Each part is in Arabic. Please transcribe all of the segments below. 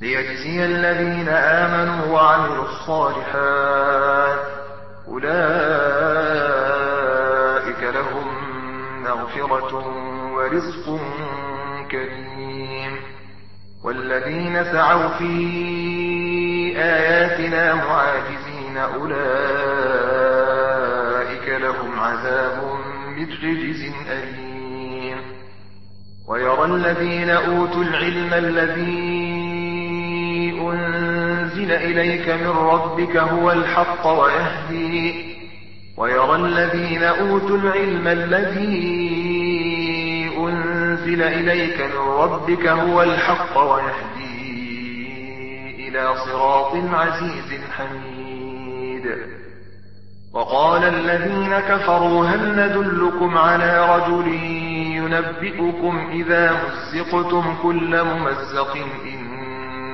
ليجزي الذين آمنوا وعملوا الصالحات أولئك لهم مغفرة ورزق كريم والذين سعوا في آياتنا معاجزين أولئك لهم عذاب من رجز أليم ويرى الذين أوتوا العلم الذي أنزل إليك من ربك هو الحق ويهدي ويرى الذين أوتوا العلم الذي أنزل إليك من ربك هو الحق ويهدي إلى صراط عزيز حميد. وقال الذين كفروا هل ندلكم على رجل ينبئكم إذا مزقتم كل ممزق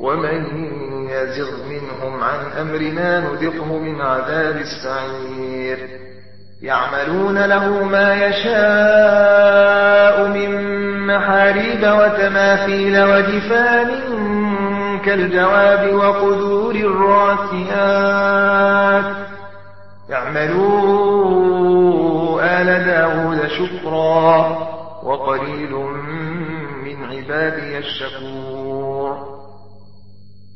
ومن يزغ منهم عن أمرنا نذقه من عذاب السعير. يعملون له ما يشاء من محاريب وتماثيل وجفان كالجواب وقدور الراسيات. اعملوا آل داود شكرا وقليل من عبادي الشكور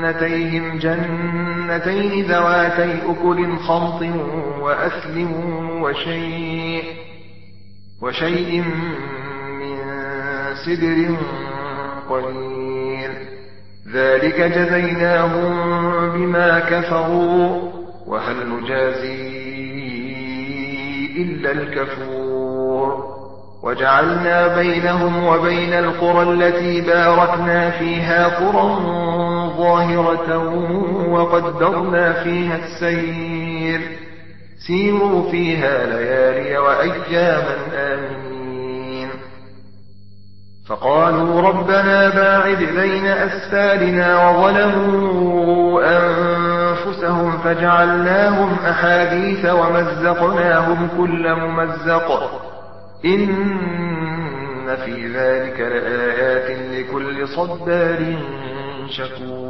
بجنتيهم جنتين ذواتي أكل خمط وأثل وشيء وشيء من سدر قليل. ذلك جزيناهم بما كفروا وهل نجازي إلا الكفور. وجعلنا بينهم وبين القرى التي باركنا فيها قرى ظاهرة وقدرنا فيها السير. سيروا فيها ليالي وأياما آمين فقالوا ربنا باعد بين أسفارنا وظلموا أنفسهم فجعلناهم أحاديث ومزقناهم كل ممزق. إن في ذلك لآيات لكل صبار شكور.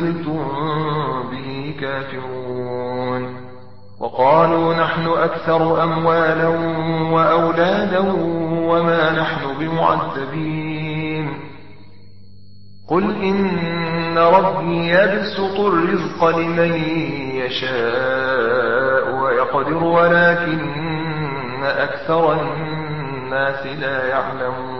أرسلتم به كافرون. وقالوا نحن أكثر أموالا وأولادا وما نحن بمعذبين. قل إن ربي يبسط الرزق لمن يشاء ويقدر ولكن أكثر الناس لا يعلمون.